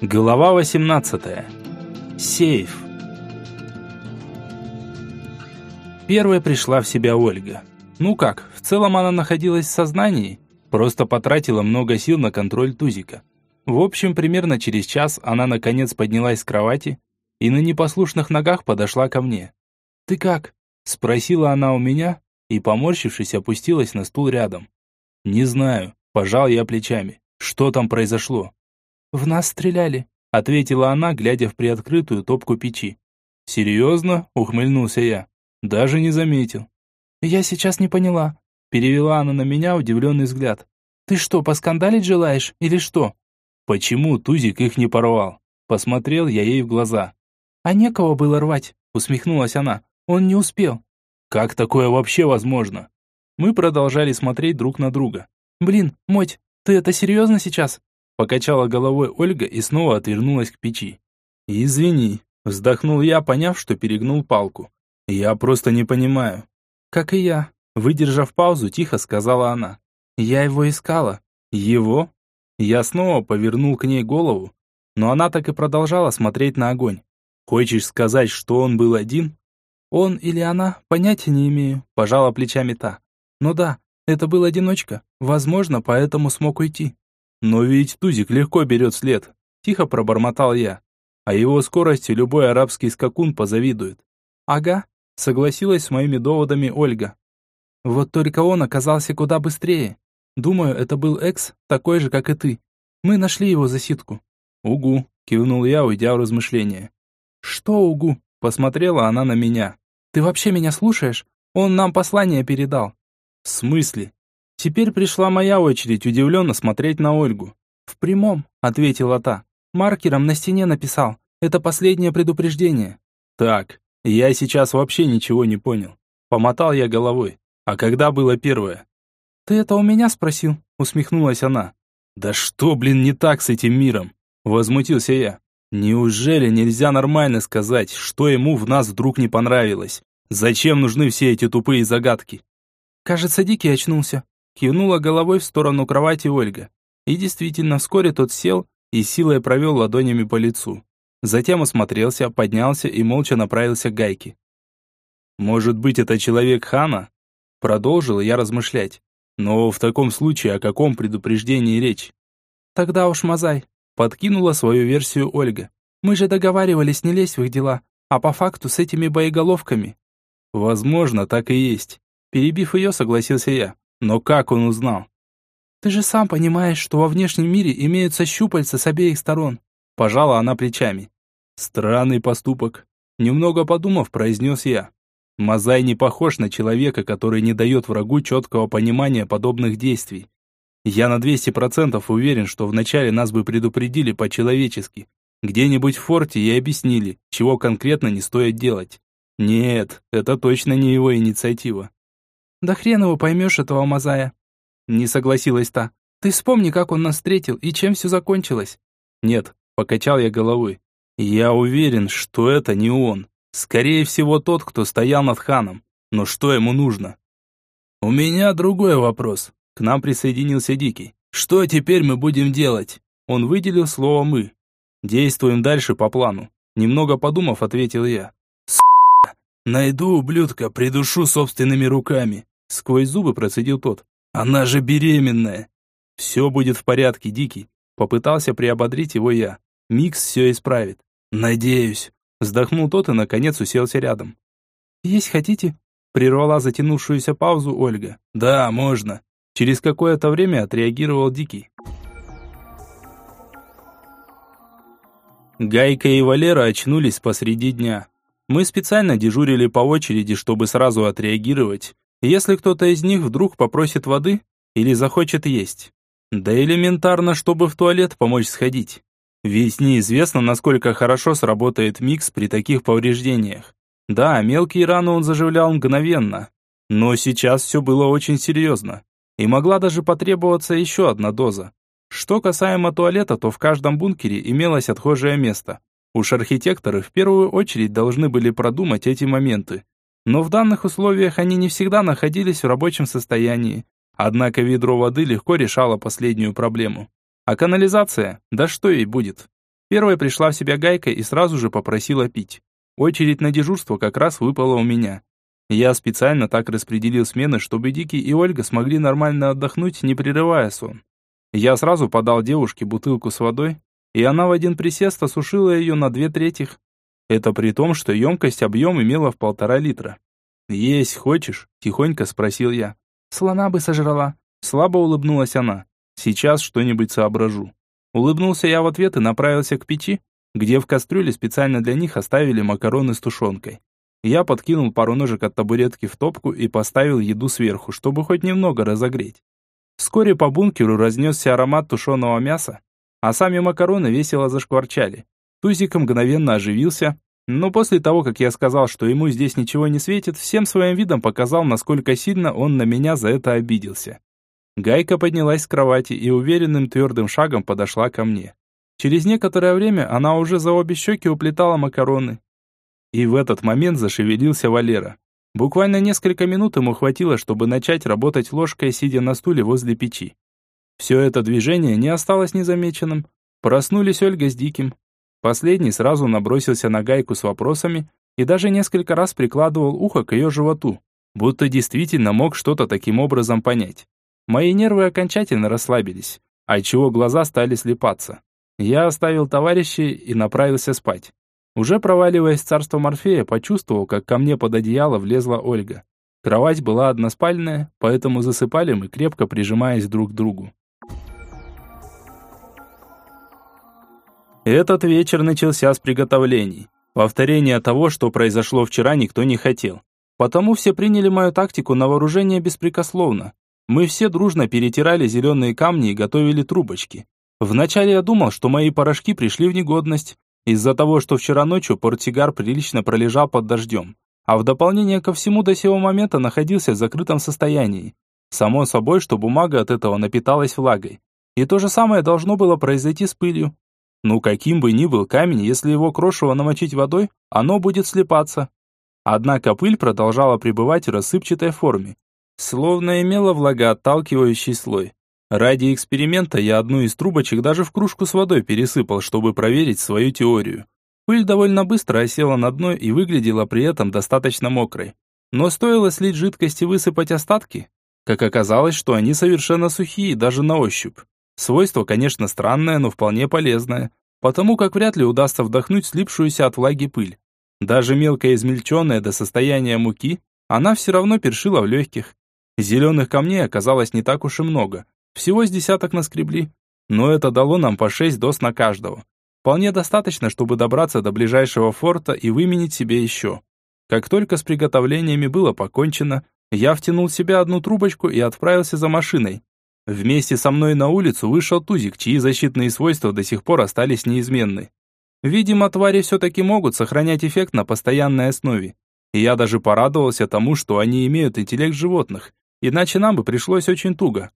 Глава 18. Сейф. Первой пришла в себя Ольга. Ну как, в целом она находилась в сознании, просто потратила много сил на контроль тузика. В общем, примерно через час она наконец поднялась с кровати и на непослушных ногах подошла ко мне. «Ты как?» – спросила она у меня и, поморщившись, опустилась на стул рядом. «Не знаю», – пожал я плечами. «Что там произошло?» «В нас стреляли», — ответила она, глядя в приоткрытую топку печи. «Серьезно?» — ухмыльнулся я. «Даже не заметил». «Я сейчас не поняла», — перевела она на меня удивленный взгляд. «Ты что, поскандалить желаешь или что?» «Почему Тузик их не порвал?» Посмотрел я ей в глаза. «А некого было рвать», — усмехнулась она. «Он не успел». «Как такое вообще возможно?» Мы продолжали смотреть друг на друга. «Блин, Моть, ты это серьезно сейчас?» Покачала головой Ольга и снова отвернулась к печи. «Извини», — вздохнул я, поняв, что перегнул палку. «Я просто не понимаю». «Как и я», — выдержав паузу, тихо сказала она. «Я его искала». «Его?» Я снова повернул к ней голову, но она так и продолжала смотреть на огонь. «Хочешь сказать, что он был один?» «Он или она, понятия не имею», — пожала плечами та. «Ну да, это был одиночка, возможно, поэтому смог уйти». «Но ведь Тузик легко берет след», – тихо пробормотал я. «А его скорости любой арабский скакун позавидует». «Ага», – согласилась с моими доводами Ольга. «Вот только он оказался куда быстрее. Думаю, это был Экс, такой же, как и ты. Мы нашли его засидку». «Угу», – кивнул я, уйдя в размышления. «Что угу?» – посмотрела она на меня. «Ты вообще меня слушаешь? Он нам послание передал». «В смысле?» Теперь пришла моя очередь удивленно смотреть на Ольгу. «В прямом», — ответила та. «Маркером на стене написал. Это последнее предупреждение». «Так, я сейчас вообще ничего не понял». Помотал я головой. «А когда было первое?» «Ты это у меня спросил?» — усмехнулась она. «Да что, блин, не так с этим миром?» Возмутился я. «Неужели нельзя нормально сказать, что ему в нас вдруг не понравилось? Зачем нужны все эти тупые загадки?» «Кажется, Дикий очнулся», Кивнула головой в сторону кровати Ольга. И действительно, вскоре тот сел и силой провел ладонями по лицу. Затем осмотрелся, поднялся и молча направился к гайке. «Может быть, это человек Хана?» Продолжил я размышлять. Но в таком случае о каком предупреждении речь? Тогда уж Мазай. Подкинула свою версию Ольга. Мы же договаривались не лезть в их дела, а по факту с этими боеголовками. Возможно, так и есть. Перебив ее, согласился я. Но как он узнал? Ты же сам понимаешь, что во внешнем мире имеются щупальца с обеих сторон. Пожала она плечами. Странный поступок. Немного подумав, произнес я. Мазай не похож на человека, который не дает врагу четкого понимания подобных действий. Я на 200% уверен, что вначале нас бы предупредили по-человечески. Где-нибудь в форте и объяснили, чего конкретно не стоит делать. Нет, это точно не его инициатива. «Да хрен его поймешь, этого Мазая!» Не согласилась та. «Ты вспомни, как он нас встретил и чем все закончилось!» «Нет», — покачал я головой. «Я уверен, что это не он. Скорее всего, тот, кто стоял над ханом. Но что ему нужно?» «У меня другой вопрос». К нам присоединился Дикий. «Что теперь мы будем делать?» Он выделил слово «мы». «Действуем дальше по плану». Немного подумав, ответил я. Найду ублюдка, придушу собственными руками. Сквозь зубы процедил тот. Она же беременная. Все будет в порядке, Дикий. Попытался приободрить его я. Микс все исправит. Надеюсь. Вздохнул тот и, наконец, уселся рядом. «Есть хотите?» Прервала затянувшуюся паузу Ольга. «Да, можно». Через какое-то время отреагировал Дикий. Гайка и Валера очнулись посреди дня. Мы специально дежурили по очереди, чтобы сразу отреагировать, если кто-то из них вдруг попросит воды или захочет есть. Да элементарно, чтобы в туалет помочь сходить. Ведь неизвестно, насколько хорошо сработает микс при таких повреждениях. Да, мелкие раны он заживлял мгновенно, но сейчас все было очень серьезно, и могла даже потребоваться еще одна доза. Что касаемо туалета, то в каждом бункере имелось отхожее место. Уж архитекторы в первую очередь должны были продумать эти моменты. Но в данных условиях они не всегда находились в рабочем состоянии. Однако ведро воды легко решало последнюю проблему. А канализация? Да что ей будет? Первой пришла в себя Гайка и сразу же попросила пить. Очередь на дежурство как раз выпала у меня. Я специально так распределил смены, чтобы Дикий и Ольга смогли нормально отдохнуть, не прерывая сон. Я сразу подал девушке бутылку с водой, и она в один присест осушила ее на две трети. Это при том, что емкость объем имела в полтора литра. «Есть хочешь?» – тихонько спросил я. «Слона бы сожрала». Слабо улыбнулась она. «Сейчас что-нибудь соображу». Улыбнулся я в ответ и направился к печи, где в кастрюле специально для них оставили макароны с тушенкой. Я подкинул пару ножек от табуретки в топку и поставил еду сверху, чтобы хоть немного разогреть. Вскоре по бункеру разнесся аромат тушеного мяса, а сами макароны весело зашкварчали. Тузик мгновенно оживился, но после того, как я сказал, что ему здесь ничего не светит, всем своим видом показал, насколько сильно он на меня за это обиделся. Гайка поднялась с кровати и уверенным твердым шагом подошла ко мне. Через некоторое время она уже за обе щеки уплетала макароны. И в этот момент зашевелился Валера. Буквально несколько минут ему хватило, чтобы начать работать ложкой, сидя на стуле возле печи. Все это движение не осталось незамеченным. Проснулись Ольга с Диким. Последний сразу набросился на гайку с вопросами и даже несколько раз прикладывал ухо к ее животу, будто действительно мог что-то таким образом понять. Мои нервы окончательно расслабились, отчего глаза стали слепаться. Я оставил товарищей и направился спать. Уже проваливаясь в царство Морфея, почувствовал, как ко мне под одеяло влезла Ольга. Кровать была односпальная, поэтому засыпали мы, крепко прижимаясь друг к другу. Этот вечер начался с приготовлений. Повторения того, что произошло вчера, никто не хотел. Потому все приняли мою тактику на вооружение беспрекословно. Мы все дружно перетирали зеленые камни и готовили трубочки. Вначале я думал, что мои порошки пришли в негодность, из-за того, что вчера ночью портсигар прилично пролежал под дождем, а в дополнение ко всему до сего момента находился в закрытом состоянии. Само собой, что бумага от этого напиталась влагой. И то же самое должно было произойти с пылью. Ну, каким бы ни был камень, если его крошево намочить водой, оно будет слипаться. Однако пыль продолжала пребывать в рассыпчатой форме, словно имела влагоотталкивающий слой. Ради эксперимента я одну из трубочек даже в кружку с водой пересыпал, чтобы проверить свою теорию. Пыль довольно быстро осела на дно и выглядела при этом достаточно мокрой. Но стоило слить жидкость и высыпать остатки, как оказалось, что они совершенно сухие даже на ощупь. Свойство, конечно, странное, но вполне полезное, потому как вряд ли удастся вдохнуть слипшуюся от влаги пыль. Даже мелко измельченная до состояния муки, она все равно першила в легких. Зеленых камней оказалось не так уж и много, всего с десяток наскребли. Но это дало нам по шесть доз на каждого. Вполне достаточно, чтобы добраться до ближайшего форта и выменить себе еще. Как только с приготовлениями было покончено, я втянул в себя одну трубочку и отправился за машиной. Вместе со мной на улицу вышел Тузик, чьи защитные свойства до сих пор остались неизменны. Видимо, твари все-таки могут сохранять эффект на постоянной основе. И я даже порадовался тому, что они имеют интеллект животных, иначе нам бы пришлось очень туго.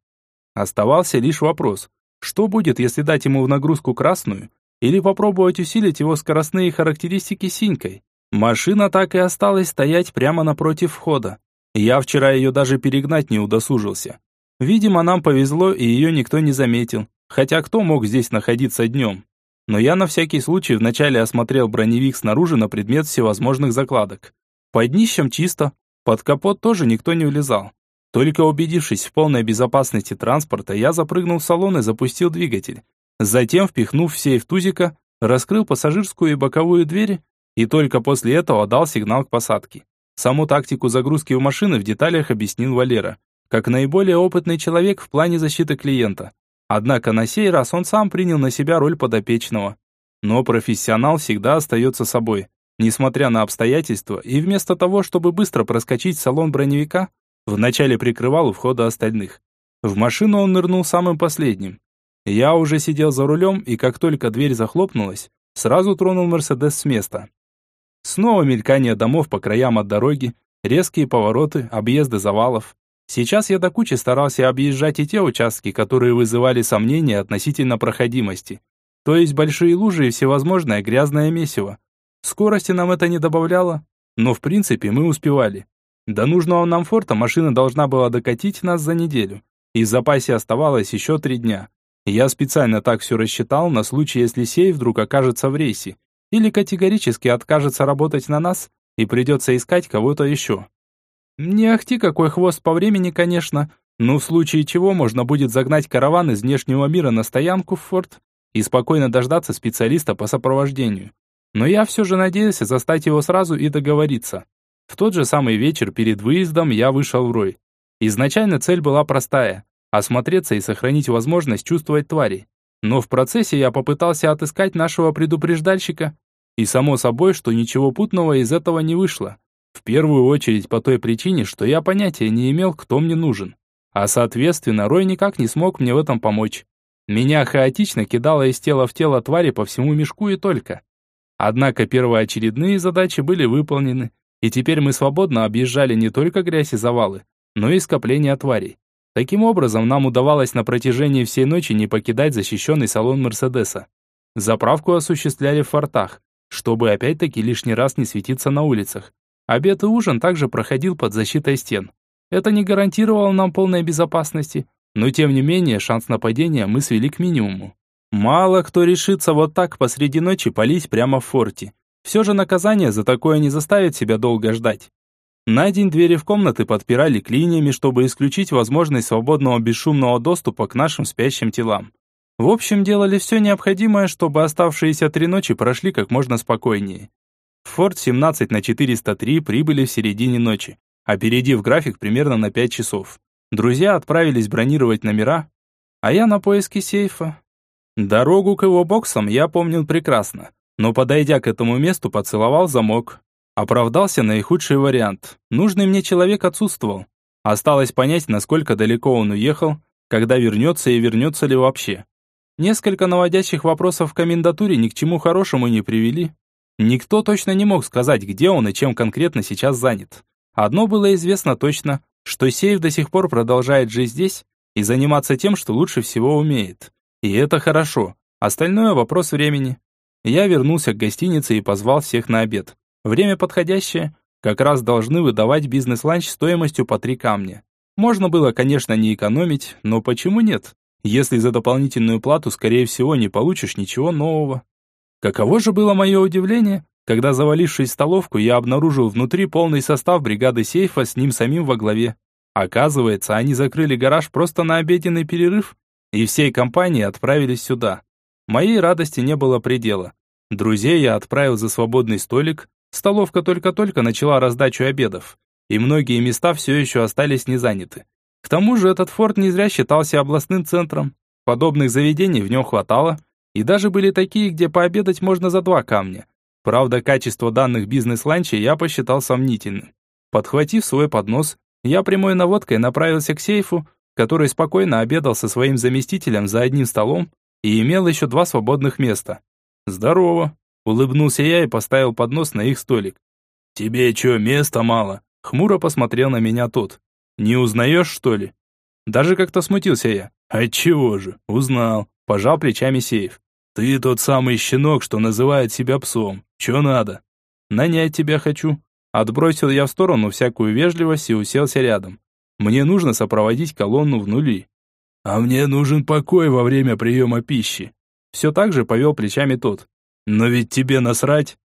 Оставался лишь вопрос, что будет, если дать ему в нагрузку красную, или попробовать усилить его скоростные характеристики синькой. Машина так и осталась стоять прямо напротив входа. Я вчера ее даже перегнать не удосужился. Видимо, нам повезло, и ее никто не заметил. Хотя кто мог здесь находиться днем? Но я на всякий случай вначале осмотрел броневик снаружи на предмет всевозможных закладок. Под днищем чисто, под капот тоже никто не влезал. Только убедившись в полной безопасности транспорта, я запрыгнул в салон и запустил двигатель. Затем, впихнув в сейф тузика, раскрыл пассажирскую и боковую двери и только после этого дал сигнал к посадке. Саму тактику загрузки в машины в деталях объяснил Валера, как наиболее опытный человек в плане защиты клиента. Однако на сей раз он сам принял на себя роль подопечного. Но профессионал всегда остается собой, несмотря на обстоятельства, и вместо того, чтобы быстро проскочить в салон броневика, Вначале прикрывал у входа остальных. В машину он нырнул самым последним. Я уже сидел за рулем, и как только дверь захлопнулась, сразу тронул Мерседес с места. Снова мелькание домов по краям от дороги, резкие повороты, объезды завалов. Сейчас я до кучи старался объезжать и те участки, которые вызывали сомнения относительно проходимости. То есть большие лужи и всевозможное грязное месиво. Скорости нам это не добавляло, но в принципе мы успевали. До нужного нам форта машина должна была докатить нас за неделю, и в запасе оставалось еще три дня. Я специально так все рассчитал на случай, если сей вдруг окажется в рейсе, или категорически откажется работать на нас, и придется искать кого-то еще. Не ахти какой хвост по времени, конечно, но в случае чего можно будет загнать караван из внешнего мира на стоянку в форт и спокойно дождаться специалиста по сопровождению. Но я все же надеялся застать его сразу и договориться. В тот же самый вечер перед выездом я вышел в рой. Изначально цель была простая – осмотреться и сохранить возможность чувствовать твари. Но в процессе я попытался отыскать нашего предупреждальщика. И само собой, что ничего путного из этого не вышло. В первую очередь по той причине, что я понятия не имел, кто мне нужен. А соответственно, Рой никак не смог мне в этом помочь. Меня хаотично кидало из тела в тело твари по всему мешку и только. Однако первоочередные задачи были выполнены, и теперь мы свободно объезжали не только грязь и завалы, но и скопления тварей. Таким образом, нам удавалось на протяжении всей ночи не покидать защищенный салон Мерседеса. Заправку осуществляли в фортах, чтобы опять-таки лишний раз не светиться на улицах. Обед и ужин также проходил под защитой стен. Это не гарантировало нам полной безопасности, но тем не менее шанс нападения мы свели к минимуму. Мало кто решится вот так посреди ночи палить прямо в форте. Все же наказание за такое не заставит себя долго ждать. На день двери в комнаты подпирали клиньями, чтобы исключить возможность свободного бесшумного доступа к нашим спящим телам. В общем, делали все необходимое, чтобы оставшиеся три ночи прошли как можно спокойнее. В форт 17 на 403 прибыли в середине ночи, опередив график примерно на 5 часов. Друзья отправились бронировать номера, а я на поиски сейфа. Дорогу к его боксам я помнил прекрасно, но подойдя к этому месту, поцеловал замок. Оправдался наихудший вариант. Нужный мне человек отсутствовал. Осталось понять, насколько далеко он уехал, когда вернется и вернется ли вообще. Несколько наводящих вопросов в комендатуре ни к чему хорошему не привели. Никто точно не мог сказать, где он и чем конкретно сейчас занят. Одно было известно точно, что сейф до сих пор продолжает жить здесь и заниматься тем, что лучше всего умеет. И это хорошо. Остальное вопрос времени. Я вернулся к гостинице и позвал всех на обед. Время подходящее. Как раз должны выдавать бизнес-ланч стоимостью по три камня. Можно было, конечно, не экономить, но почему нет? Если за дополнительную плату, скорее всего, не получишь ничего нового. Каково же было мое удивление, когда, завалившись столовку, я обнаружил внутри полный состав бригады сейфа с ним самим во главе. Оказывается, они закрыли гараж просто на обеденный перерыв и всей компанией отправились сюда. Моей радости не было предела. Друзей я отправил за свободный столик, столовка только-только начала раздачу обедов, и многие места все еще остались не заняты. К тому же этот форт не зря считался областным центром. Подобных заведений в нем хватало, и даже были такие, где пообедать можно за два камня. Правда, качество данных бизнес-ланчей я посчитал сомнительным. Подхватив свой поднос, я прямой наводкой направился к сейфу, который спокойно обедал со своим заместителем за одним столом и имел еще два свободных места. «Здорово!» – улыбнулся я и поставил поднос на их столик. «Тебе что, места мало?» – хмуро посмотрел на меня тот. «Не узнаешь, что ли?» Даже как-то смутился я. «Отчего же? Узнал!» – пожал плечами сейф. «Ты тот самый щенок, что называет себя псом. Че надо?» «Нанять тебя хочу». Отбросил я в сторону всякую вежливость и уселся рядом. Мне нужно сопроводить колонну в нули. А мне нужен покой во время приема пищи. Все так же повел плечами тот. Но ведь тебе насрать.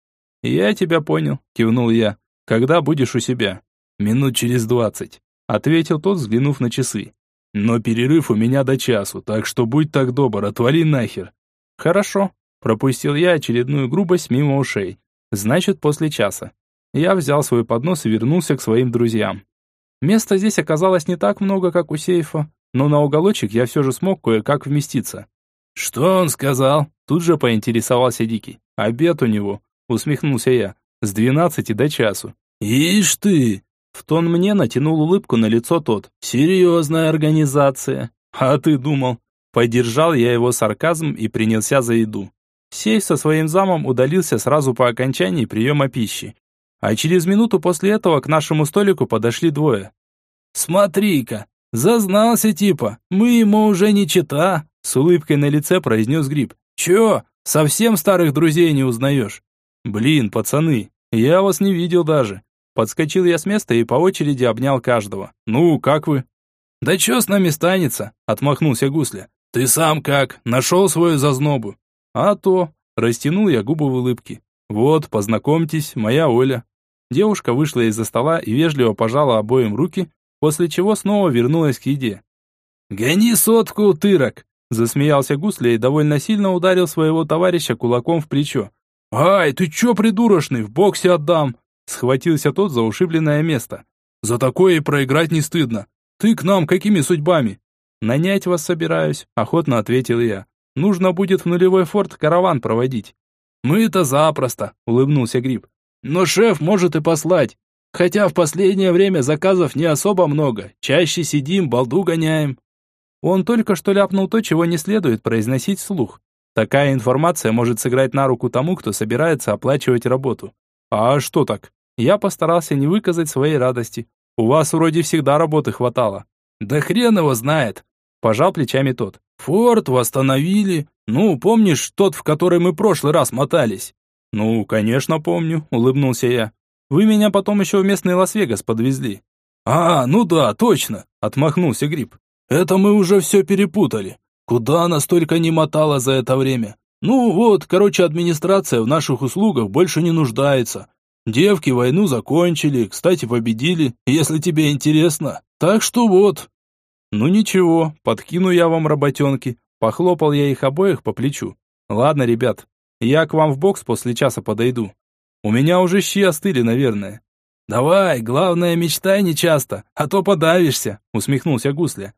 Я тебя понял, кивнул я. Когда будешь у себя? Минут через двадцать. Ответил тот, взглянув на часы. Но перерыв у меня до часу, так что будь так добр, отвали нахер. Хорошо. Пропустил я очередную грубость мимо ушей. Значит, после часа. Я взял свой поднос и вернулся к своим друзьям. Места здесь оказалось не так много, как у сейфа, но на уголочек я все же смог кое-как вместиться. «Что он сказал?» Тут же поинтересовался Дикий. «Обед у него», усмехнулся я, с двенадцати до часу. «Ишь ты!» В тон мне натянул улыбку на лицо тот. «Серьезная организация!» «А ты думал?» Поддержал я его сарказм и принялся за еду. Сейф со своим замом удалился сразу по окончании приема пищи. А через минуту после этого к нашему столику подошли двое. «Смотри-ка, зазнался типа, мы ему уже не чита», с улыбкой на лице произнес Гриб. «Чё, совсем старых друзей не узнаешь?» «Блин, пацаны, я вас не видел даже». Подскочил я с места и по очереди обнял каждого. «Ну, как вы?» «Да чё с нами станется?» – отмахнулся Гусля. «Ты сам как? Нашел свою зазнобу?» «А то!» – растянул я губы в улыбке. «Вот, познакомьтесь, моя Оля». Девушка вышла из-за стола и вежливо пожала обоим руки, после чего снова вернулась к еде. «Гони сотку, утырок!» – засмеялся Гусля и довольно сильно ударил своего товарища кулаком в плечо. «Ай, ты чё придурочный, в боксе отдам!» – схватился тот за ушибленное место. «За такое и проиграть не стыдно. Ты к нам какими судьбами?» «Нанять вас собираюсь», – охотно ответил я. «Нужно будет в нулевой форт караван проводить». «Мы-то запросто», – улыбнулся Гриб. «Но шеф может и послать. Хотя в последнее время заказов не особо много. Чаще сидим, балду гоняем». Он только что ляпнул то, чего не следует произносить вслух. Такая информация может сыграть на руку тому, кто собирается оплачивать работу. А что так? Я постарался не выказать своей радости. У вас вроде всегда работы хватало. Да хрен его знает. Пожал плечами тот. Форт восстановили. Ну, помнишь тот, в который мы прошлый раз мотались? Ну, конечно, помню, улыбнулся я. Вы меня потом еще в местный Лас-Вегас подвезли. А, ну да, точно, отмахнулся Гриб. Это мы уже все перепутали. Куда она столько не мотала за это время? Ну вот, короче, администрация в наших услугах больше не нуждается. Девки войну закончили, кстати, победили, если тебе интересно. Так что вот. Ну ничего, подкину я вам работенки. Похлопал я их обоих по плечу. Ладно, ребят, я к вам в бокс после часа подойду. У меня уже щи остыли, наверное. Давай, главное, мечтай нечасто, а то подавишься, усмехнулся Гусля.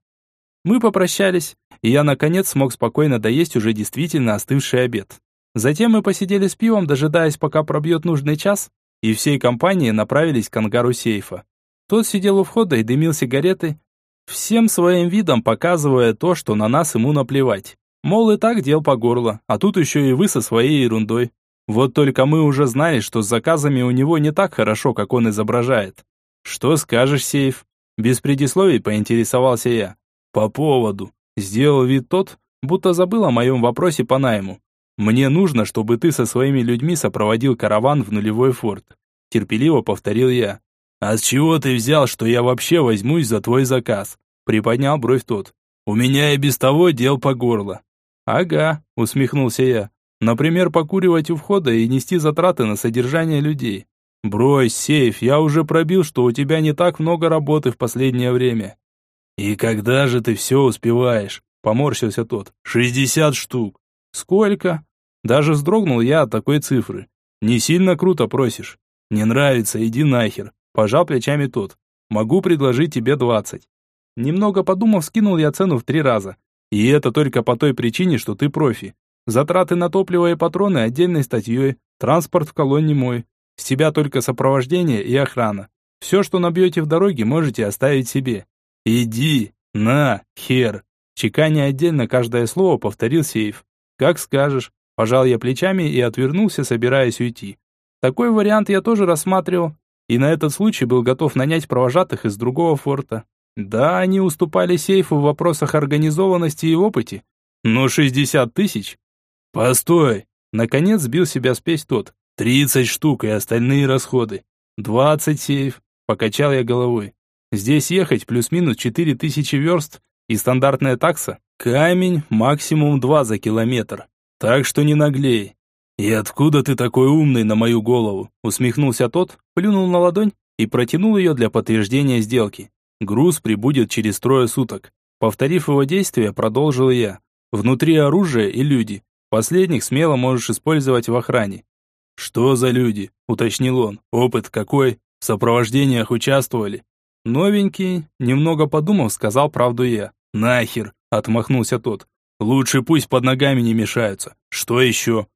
Мы попрощались, и я наконец смог спокойно доесть уже действительно остывший обед. Затем мы посидели с пивом, дожидаясь, пока пробьет нужный час, и всей компанией направились к ангару сейфа. Тот сидел у входа и дымил сигаретой, всем своим видом показывая то, что на нас ему наплевать. Мол, и так дел по горло, а тут еще и вы со своей ерундой. Вот только мы уже знали, что с заказами у него не так хорошо, как он изображает. Что скажешь, сейф? Без предисловий поинтересовался я. По поводу. Сделал вид тот, будто забыл о моем вопросе по найму. Мне нужно, чтобы ты со своими людьми сопроводил караван в нулевой форт. Терпеливо повторил я. А с чего ты взял, что я вообще возьмусь за твой заказ? Приподнял бровь тот. У меня и без того дел по горло. Ага, усмехнулся я. Например, покуривать у входа и нести затраты на содержание людей. Брось, сейф, я уже пробил, что у тебя не так много работы в последнее время. «И когда же ты все успеваешь?» – поморщился тот. «Шестьдесят штук». «Сколько?» Даже вздрогнул я от такой цифры. «Не сильно круто просишь?» «Не нравится, иди нахер», – пожал плечами тот. «Могу предложить тебе двадцать». Немного подумав, скинул я цену в три раза. И это только по той причине, что ты профи. Затраты на топливо и патроны отдельной статьей, транспорт в колонне мой. С тебя только сопровождение и охрана. Все, что набьете в дороге, можете оставить себе. «Иди, на, хер!» Чеканя отдельно каждое слово, повторил сейф. «Как скажешь». Пожал я плечами и отвернулся, собираясь уйти. Такой вариант я тоже рассматривал. И на этот случай был готов нанять провожатых из другого форта. Да, они уступали сейфу в вопросах организованности и опыте. Но 60 тысяч? Постой! Наконец сбил себя спесь тот. 30 штук и остальные расходы. 20 сейф. Покачал я головой. Здесь ехать плюс-минус 4000 верст и стандартная такса – камень максимум 2 за километр. Так что не наглей. «И откуда ты такой умный на мою голову?» Усмехнулся тот, плюнул на ладонь и протянул ее для подтверждения сделки. Груз прибудет через трое суток. Повторив его действия, продолжил я. Внутри оружие и люди. Последних смело можешь использовать в охране. «Что за люди?» – уточнил он. «Опыт какой? В сопровождениях участвовали?» «Новенький», немного подумав, сказал правду я. «Нахер», отмахнулся тот. «Лучше пусть под ногами не мешаются. Что еще?»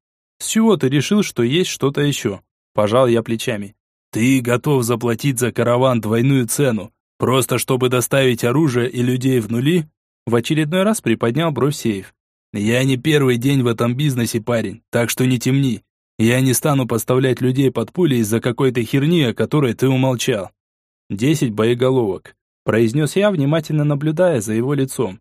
«С чего ты решил, что есть что-то еще?» Пожал я плечами. «Ты готов заплатить за караван двойную цену, просто чтобы доставить оружие и людей в нули?» В очередной раз приподнял бровь сейф. «Я не первый день в этом бизнесе, парень, так что не темни. Я не стану подставлять людей под пули из-за какой-то херни, о которой ты умолчал. «Десять боеголовок», – произнес я, внимательно наблюдая за его лицом.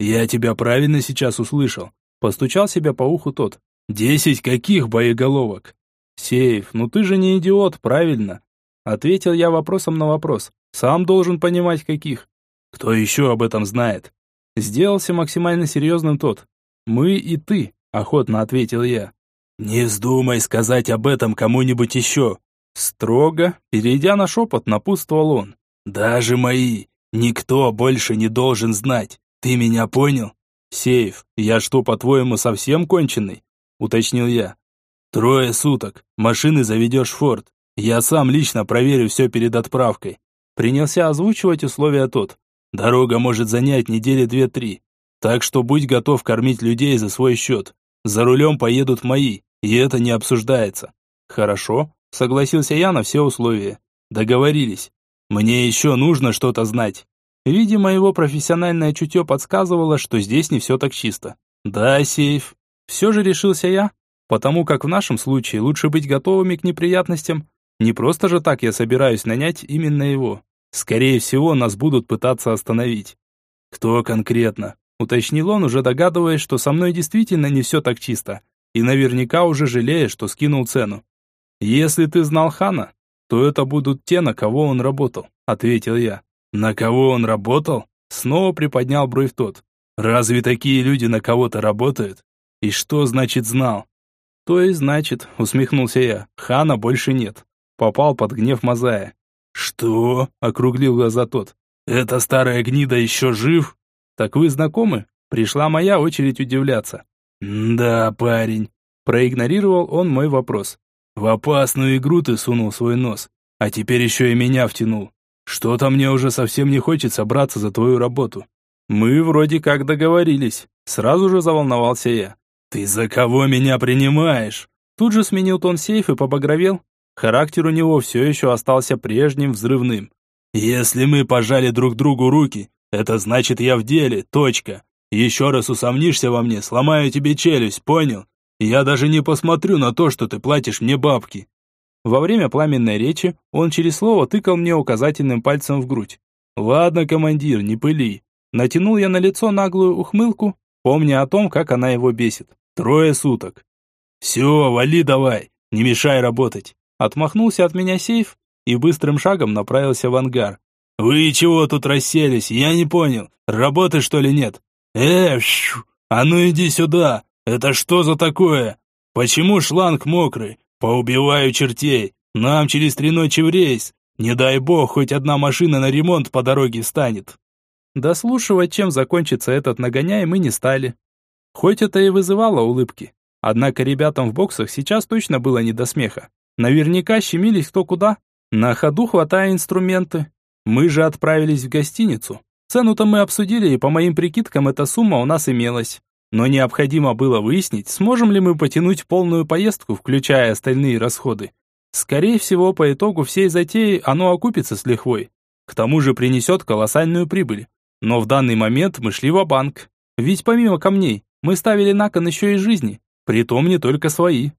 «Я тебя правильно сейчас услышал», – постучал себя по уху тот. «Десять каких боеголовок?» «Сейф, ну ты же не идиот, правильно?» Ответил я вопросом на вопрос. «Сам должен понимать, каких». «Кто еще об этом знает?» Сделался максимально серьезным тот. «Мы и ты», — охотно ответил я. «Не вздумай сказать об этом кому-нибудь еще!» Строго, перейдя на шепот, напутствовал он. «Даже мои! Никто больше не должен знать! Ты меня понял?» «Сейф, я что, по-твоему, совсем конченый?» Уточнил я. «Трое суток. Машины заведешь в форт. Я сам лично проверю все перед отправкой». Принялся озвучивать условия тот. «Дорога может занять недели две-три. Так что будь готов кормить людей за свой счет. За рулем поедут мои, и это не обсуждается». «Хорошо», согласился я на все условия. «Договорились. Мне еще нужно что-то знать». Видимо, его профессиональное чутье подсказывало, что здесь не все так чисто. «Да, сейф». Все же решился я, потому как в нашем случае лучше быть готовыми к неприятностям. Не просто же так я собираюсь нанять именно его. Скорее всего, нас будут пытаться остановить. «Кто конкретно?» Уточнил он, уже догадываясь, что со мной действительно не все так чисто. И наверняка уже жалея, что скинул цену. «Если ты знал Хана, то это будут те, на кого он работал», — ответил я. «На кого он работал?» Снова приподнял бровь тот. «Разве такие люди на кого-то работают? И что значит знал?» «То есть значит», — усмехнулся я, — «Хана больше нет». Попал под гнев Мазая. «Что?» — округлил глаза тот. «Эта старая гнида еще жив?» «Так вы знакомы?» Пришла моя очередь удивляться. «Да, парень». Проигнорировал он мой вопрос. «В опасную игру ты сунул свой нос, а теперь еще и меня втянул. Что-то мне уже совсем не хочется браться за твою работу». «Мы вроде как договорились». Сразу же заволновался я. «Ты за кого меня принимаешь?» Тут же сменил тон сейф и побагровел. Характер у него все еще остался прежним, взрывным. «Если мы пожали друг другу руки, это значит я в деле, точка. Еще раз усомнишься во мне, сломаю тебе челюсть, понял? Я даже не посмотрю на то, что ты платишь мне бабки». Во время пламенной речи он через слово тыкал мне указательным пальцем в грудь. «Ладно, командир, не пыли». Натянул я на лицо наглую ухмылку, помня о том, как она его бесит. Трое суток. «Все, вали давай, не мешай работать». Отмахнулся от меня сейф и быстрым шагом направился в ангар. «Вы чего тут расселись? Я не понял. Работы, что ли, нет?» «Э, шу, а ну иди сюда! Это что за такое? Почему шланг мокрый? Поубиваю чертей. Нам через три ночи в рейс. Не дай бог, хоть одна машина на ремонт по дороге станет». Дослушивать, чем закончится этот нагоняй, мы не стали. Хоть это и вызывало улыбки. Однако ребятам в боксах сейчас точно было не до смеха. Наверняка щемились кто куда. На ходу хватая инструменты. Мы же отправились в гостиницу. Цену-то мы обсудили, и по моим прикидкам эта сумма у нас имелась. Но необходимо было выяснить, сможем ли мы потянуть полную поездку, включая остальные расходы. Скорее всего, по итогу всей затеи оно окупится с лихвой. К тому же принесет колоссальную прибыль. Но в данный момент мы шли в банк Ведь помимо камней, мы ставили на кон еще и жизни. Притом не только свои.